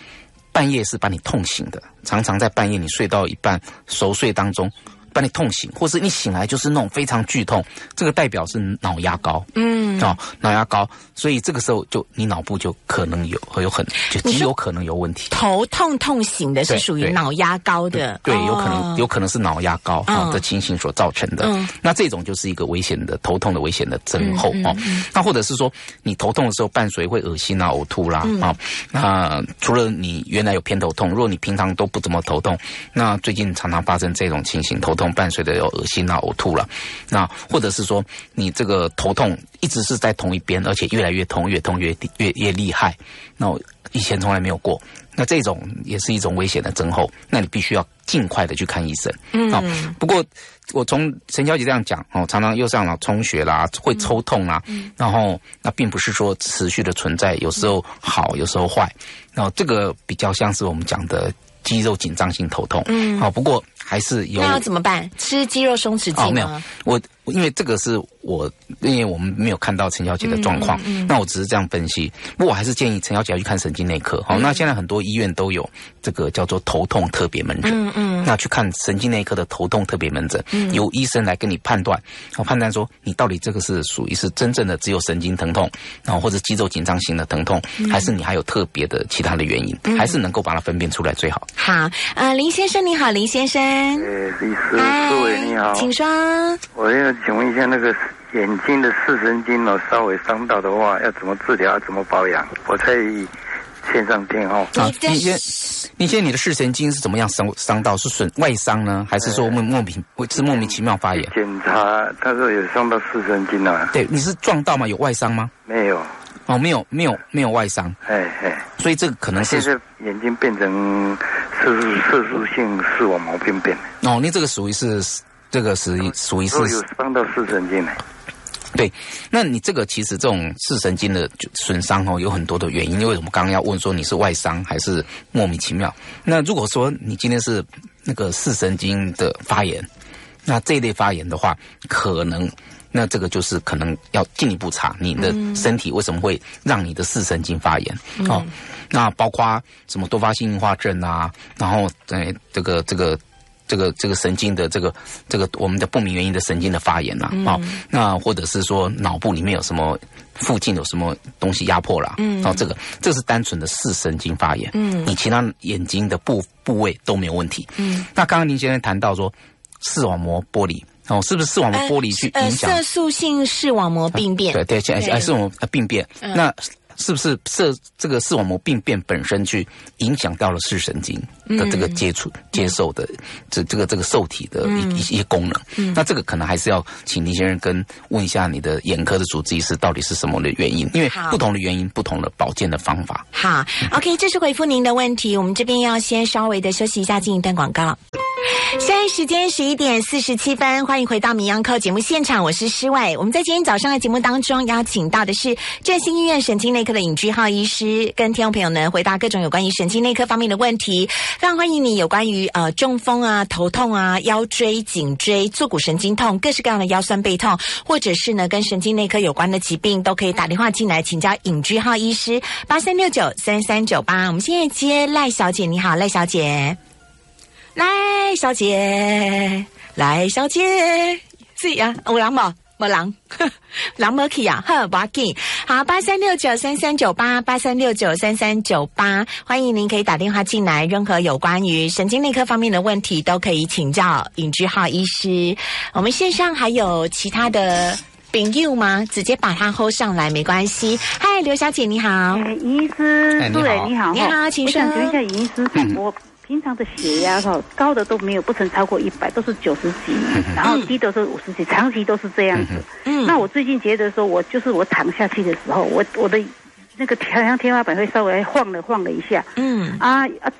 半夜是把你痛醒的，常常在半夜你睡到一半熟睡当中把你痛醒，或是你醒来就是那种非常剧痛，这个代表是脑压高。嗯哦，脑压高，所以这个时候就你脑部就可能有会有很就极有可能有问题。头痛痛醒的是属于脑压高的，对，有可哦能有可能是脑压高啊嗯的情形所造成的。嗯那这种就是一个危险的头痛的危险的症候哦。那或者是说你头痛的时候伴随会恶心啊、呕吐啦嗯啊。那除了你原来有偏头痛，如果你平常都不怎么头痛，那最近常常发生这种情形，头痛伴随的有恶心啊、呕吐了。那或者是说你这个头痛一直是在同一边，而且越来越痛，越痛越越越厉害。那我以前从来没有过。那这种也是一种危险的症候，那你必须要尽快的去看医生。嗯哦，不过我从陈小姐这样讲哦，常常右上脑充血啦，会抽痛啦，嗯然后那并不是说持续的存在，有时候好，有时候坏。然后这个比较像是我们讲的肌肉紧张性头痛。嗯好，不过还是有那要怎么办？吃肌肉松弛剂哦，没有吗？，我因为这个是我，因为我们没有看到陈小姐的状况，嗯嗯嗯那我只是这样分析。不过我还是建议陈小姐要去看神经内科。好、嗯那现在很多医院都有这个叫做头痛特别门诊，嗯嗯那去看神经内科的头痛特别门诊，嗯由医生来跟你判断，我判断说你到底这个是属于是真正的只有神经疼痛，然后或者肌肉紧张型的疼痛，嗯还是你还有特别的其他的原因，嗯还是能够把它分辨出来最好。好，呃，林先生你好，林先生，哎，李思嗨思伟你好，请说。我要请问一下，那个眼睛的视神经哦，稍微伤到的话，要怎么治疗？怎么保养？我在线上听哦。啊，你先，你先你的视神经是怎么样伤伤到？是损外伤呢，还是说莫莫名是莫名其妙发炎？检查他说有伤到视神经啊，对，你是撞到吗？有外伤吗？没有，哦，没有，没有，没有外伤，哎哎，所以这个可能是现在眼睛变成色素色素性视网膜病变，哦，你这个属于是这个属于属于是伤到视神经呢。对，那你这个其实这种视神经的就损伤哦，有很多的原因。因为我们刚刚要问说你是外伤还是莫名其妙。那如果说你今天是那个视神经的发炎，那这一类发炎的话，可能那这个就是可能要进一步查你的嗯身体为什么会让你的视神经发炎、嗯哦。那包括什么多发性硬化症啊，然后呃这个这个。这个这个神经的这个这个我们的不明原因的神经的发炎呐、啊，嗯。哦，那或者是说脑部里面有什么附近有什么东西压迫了，嗯。哦，这个这是单纯的视神经发炎，嗯。你其他眼睛的部部位都没有问题。嗯，那刚刚您先生谈到说视网膜剥离，哦，是不是视网膜剥离去呃，影响？色素性视网膜病变，对对，现在哎视网膜呃病变，嗯。那是不是视这个视网膜病变本身去影响到了视神经的这个嗯接触、接受的这这个这个受体的一、嗯一些功能？嗯那这个可能还是要请林先生跟问一下你的眼科的主治医师到底是什么的原因，因为不同的原因，不同的保健的方法。好，OK，这是回复您的问题。我们这边要先稍微的休息一下，进一段广告。现在时间十一点四十七分，欢迎回到《名扬课》节目现场，我是施伟。我们在今天早上的节目当中邀请到的是振兴医院神经内科的尹居浩医师，跟听众朋友呢回答各种有关于神经内科方面的问题。非常欢迎你有关于呃中风啊、头痛啊、腰椎、颈椎、坐骨神经痛、各式各样的腰酸背痛，或者是呢跟神经内科有关的疾病，都可以打电话进来请教尹居浩医师，八三六九三三九八。我们现在接赖小姐，你好，赖小姐。赖，小姐，来，小姐，是啊，有人无？无人，人无去啊，呵，不要紧。好，八三六九三三九八，八三六九三三九八，欢迎您可以打电话进来，任何有关于神经内科方面的问题都可以请教尹志浩医师。我们线上还有其他的朋友吗？直接把他 hold 上来没关系。嗨，刘小姐你好，尹医师，哎你好对，你好，你好请说我想请问一下尹医师，我平常的血压哈高的都没有，不曾超过一百，都是九十几，然后低的是五十几，长期都是这样子。嗯那我最近觉得说，我就是我躺下去的时候，我我的那个好像天花板会稍微晃了晃了一下。嗯啊啊！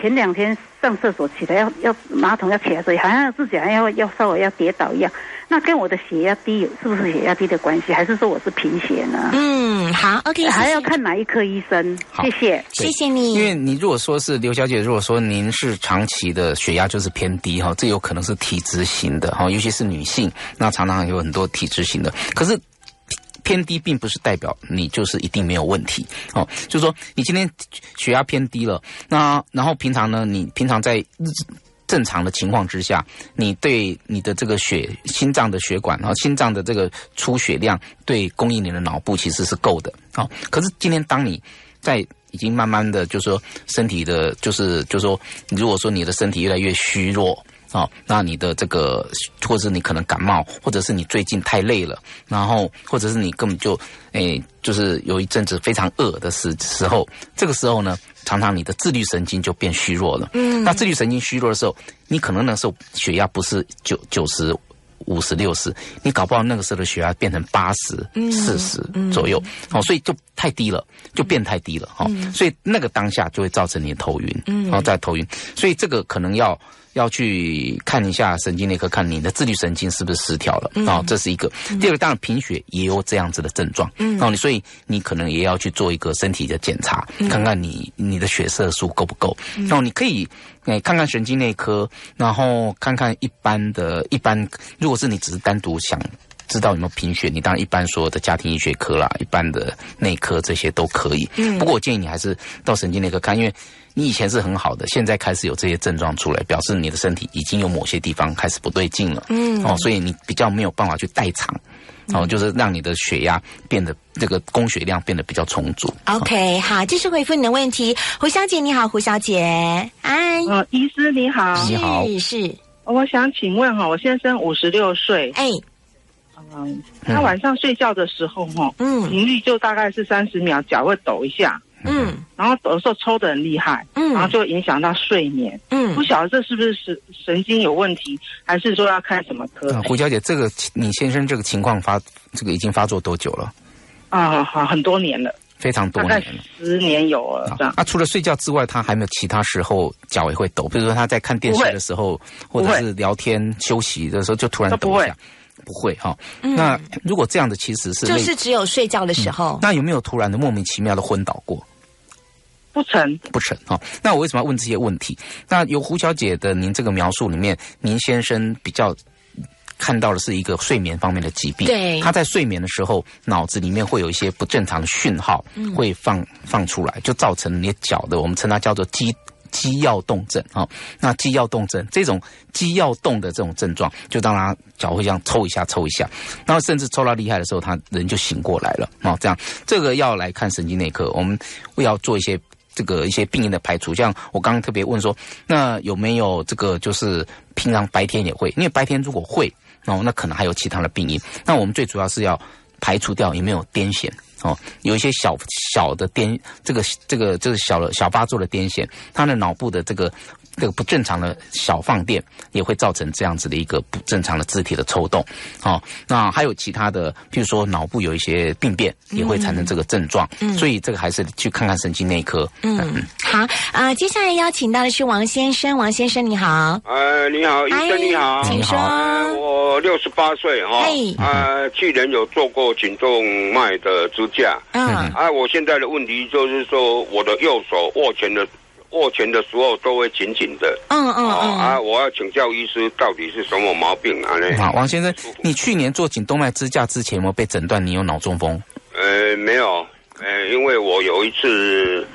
前两天上厕所起来要要马桶要起来，所以好像自己好像要要稍微要跌倒一样。那跟我的血压低有是不是血压低的关系，还是说我是贫血呢？嗯，好，OK，还要看哪一科医生？谢谢，谢谢你。因为你如果说是刘小姐，如果说您是长期的血压就是偏低哈，这有可能是体质型的哈，尤其是女性，那常常有很多体质型的。可是偏低并不是代表你就是一定没有问题哦，就是说你今天血压偏低了，那然后平常呢，你平常在日正常的情况之下，你对你的这个血心脏的血管，然后心脏的这个出血量，对供应你的脑部其实是够的。好、可是今天当你在已经慢慢的，就是说身体的，就是就是说，如果说你的身体越来越虚弱。哦，那你的这个，或者你可能感冒，或者是你最近太累了，然后或者是你根本就，诶，就是有一阵子非常饿的时时候，这个时候呢，常常你的自律神经就变虚弱了。嗯。那自律神经虚弱的时候，你可能那时候血压不是九九十。五十六十，你搞不好那个时候的血压变成八十、嗯四十嗯。左右，哦，所以就太低了，就变太低了，哦，所以那个当下就会造成你的头晕，嗯。然后再头晕，所以这个可能要要去看一下神经内科，看你的自律神经是不是失调了，啊哦，这是一个。第二个，当然贫血也有这样子的症状，嗯。哦，你所以你可能也要去做一个身体的检查，嗯。看看你你的血色素够不够，然后你可以。哎，看看神经内科，然后看看一般的，一般如果是你只是单独想知道有没有贫血，你当然一般所有的家庭医学科啦，一般的内科这些都可以。嗯。不过我建议你还是到神经内科看，因为你以前是很好的，现在开始有这些症状出来，表示你的身体已经有某些地方开始不对劲了。嗯。哦，所以你比较没有办法去代偿。哦，就是让你的血压变得这个供血量变得比较充足。OK，好，这是回复你的问题。胡小姐你好，胡小姐，哎，呃，医师你好，你好。是是，我想请问哈，我先生五十六岁，哎，嗯，他晚上睡觉的时候哈，嗯。频率就大概是三十秒，脚会抖一下，嗯然后有时候抽的很厉害，嗯然后就影响到睡眠，嗯不晓得这是不是神神经有问题，还是说要看什么科啊，？胡小姐，这个你先生这个情况发，这个已经发作多久了？啊，好很多年了，非常多大概年了。十年有了这样。啊，除了睡觉之外，他还没有其他时候脚也会抖，比如说他在看电视的时候，或者是聊天休息的时候，就突然抖一下。不会哈、嗯那如果这样的其实是就是只有睡觉的时候，那有没有突然的莫名其妙的昏倒过？不成，不成哈、那我为什么要问这些问题？那由胡小姐的您这个描述里面，您先生比较看到的是一个睡眠方面的疾病。对他在睡眠的时候，脑子里面会有一些不正常的讯号，嗯会放放出来，就造成你的脚的，我们称它叫做肌。肌要动症啊、那肌要动症这种肌要动的这种症状，就让他脚会这样抽一下抽一下，然后甚至抽到厉害的时候，他人就醒过来了哦。这样这个要来看神经内科，我们会要做一些这个一些病因的排除。像我刚刚特别问说，那有没有这个就是平常白天也会？因为白天如果会哦，那可能还有其他的病因。那我们最主要是要排除掉有没有癫痫。哦，有一些小小的癫，这个这个这是小的小发作的癫痫，他的脑部的这个这个不正常的小放电，也会造成这样子的一个不正常的肢体的抽动。哦，那还有其他的，譬如说脑部有一些病变，也会产生这个症状。嗯所以这个还是去看看神经内科。嗯，好啊、接下来邀请到的是王先生，王先生你好，呃，你好，医生你好，请说呃我六十八岁哈嘿，呃，去年有做过颈动脉的支架，嗯啊，我现在的问题就是说，我的右手握拳的握拳的时候都会紧紧的，嗯嗯啊，我要请教医师到底是什么毛病啊？嘞？好，王先生，你去年做颈动脉支架之前有没有被诊断你有脑中风？呃，没有，呃，因为我有一次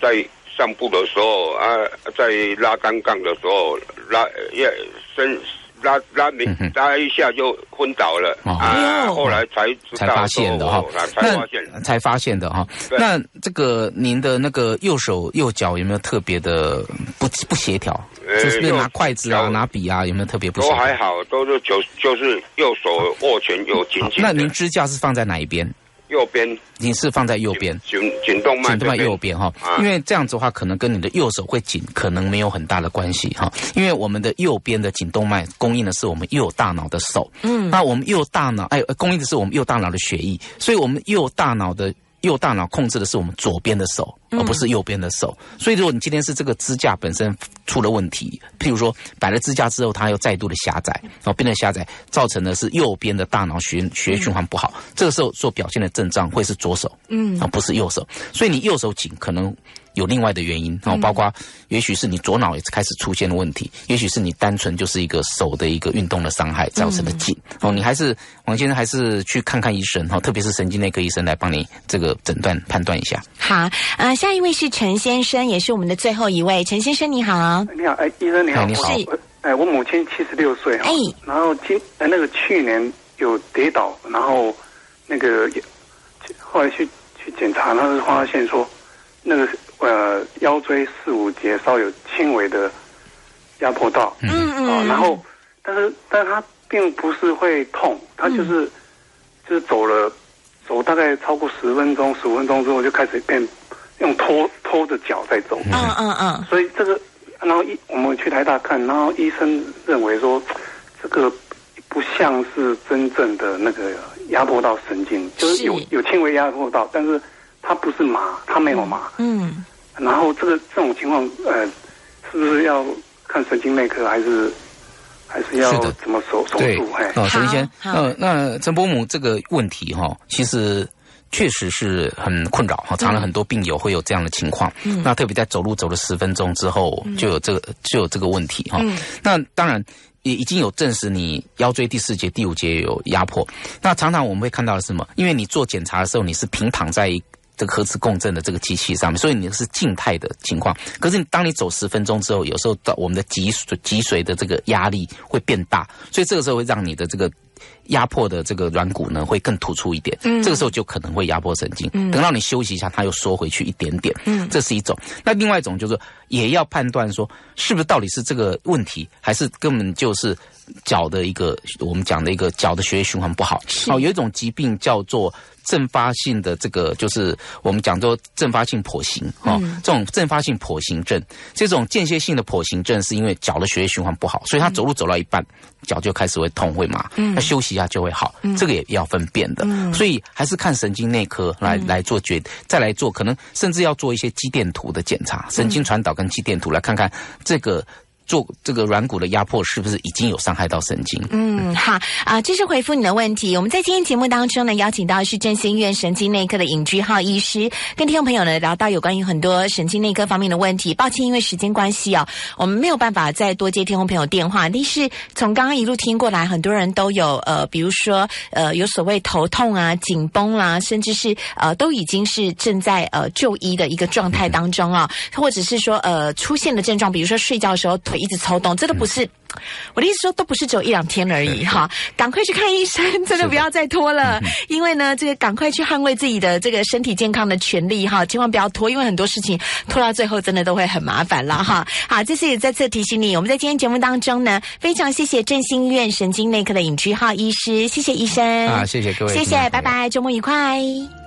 在散步的时候啊，在拉单杠的时候拉也身拉拉没拉一下就昏倒了、啊，后来才才发现的哈才发现。那才发现的哈。对那这个您的那个右手右脚有没有特别的不不协调？呃就是拿筷子啊、拿笔啊，有没有特别不协都调？还好，都是就就是右手握拳有紧紧，那您支架是放在哪一边？右边。你是放在右边，颈颈动脉颈动脉右边哈。啊，因为这样子的话，可能跟你的右手会紧，可能没有很大的关系哈。因为我们的右边的颈动脉供应的是我们右大脑的手，嗯。那我们右大脑哎，呃供应的是我们右大脑的血液，所以我们右大脑的右大脑控制的是我们左边的手，嗯而不是右边的手。所以如果你今天是这个支架本身出了问题，譬如说摆了支架之后，它又再度的狭窄，然后变得狭窄，造成的是右边的大脑血血液循环不好，这个时候所表现的症状会是左手。嗯啊，不是右手，所以你右手紧可能有另外的原因然后，包括也许是你左脑也开始出现了问题，也许是你单纯就是一个手的一个运动的伤害造成的紧、哦，你还是王先生还是去看看医生哦，特别是神经内科医生来帮你这个诊断判断一下。好，呃，下一位是陈先生，也是我们的最后一位，陈先生你好，你好，哎，医生你好，哎你好。哎，我母亲七十六岁哈，哎。然后今呃那个去年有跌倒，然后那个后来去去检查，他是发现说那个呃腰椎四五节稍有轻微的压迫到，嗯啊，然后但是但他并不是会痛，他就是、就是走了走大概超过十分钟十五分钟之后就开始变用拖拖着脚在走，嗯。嗯嗯，所以这个，然后医我们去台大看，然后医生认为说，这个不像是真正的那个压迫到神经，就是有有轻微压迫到，但是它不是麻，它没有麻。嗯，然后这个这种情况，呃，是不是要看神经内科，还是还是要怎么手手对。术？嘿，哦，陈医生，好那那陈伯母这个问题哈、其实。确实是很困扰哈，常常很多病友会有这样的情况。嗯那特别在走路走了十分钟之后，就有这个就有这个问题哈。嗯那当然也已经有证实你腰椎第四节、第五节有压迫。那常常我们会看到的是什么？因为你做检查的时候，你是平躺在一这个核磁共振的这个机器上面，所以你是静态的情况。可是你当你走十分钟之后，有时候到我们的脊髓脊髓的这个压力会变大，所以这个时候会让你的这个。压迫的这个软骨呢会更突出一点，嗯这个时候就可能会压迫神经。嗯等到你休息一下，它又缩回去一点点。嗯这是一种。那另外一种就是也要判断说，是不是到底是这个问题，还是根本就是脚的一个我们讲的一个脚的血液循环不好。哦，有一种疾病叫做。阵发性的这个就是我们讲做阵发性跛行哦，嗯这种阵发性跛行症，这种间歇性的跛行症是因为脚的血液循环不好，所以他走路走到一半，脚就开始会痛会麻，嗯那休息就会好，嗯。这个也要分辨的，嗯。所以还是看神经内科来、来做决，再来做可能甚至要做一些肌电图的检查，神经传导跟肌电图来看看这个做这个软骨的压迫是不是已经有伤害到神经。嗯，好啊，这是回复你的问题。我们在今天节目当中呢，邀请到是振兴医院神经内科的尹居浩医师，跟听众朋友呢聊到有关于很多神经内科方面的问题。抱歉，因为时间关系哦，我们没有办法再多接听众朋友电话。但是从刚刚一路听过来，很多人都有呃，比如说呃，有所谓头痛啊、紧绷啦、甚至是呃，都已经是正在呃就医的一个状态当中啊，或者是说呃出现的症状，比如说睡觉的时候腿一直抽动，这都不是。我的意思说，都不是只有一两天而已哈，赶快去看医生，真的不要再拖了，因为呢，这个赶快去捍卫自己的这个身体健康的权利哈，千万不要拖，因为很多事情拖到最后真的都会很麻烦了哈。好，这次也再次提醒你，我们在今天节目当中呢，非常谢谢振兴医院神经内科的尹居浩医师，谢谢医生啊谢谢各位谢谢，拜拜，周末愉快。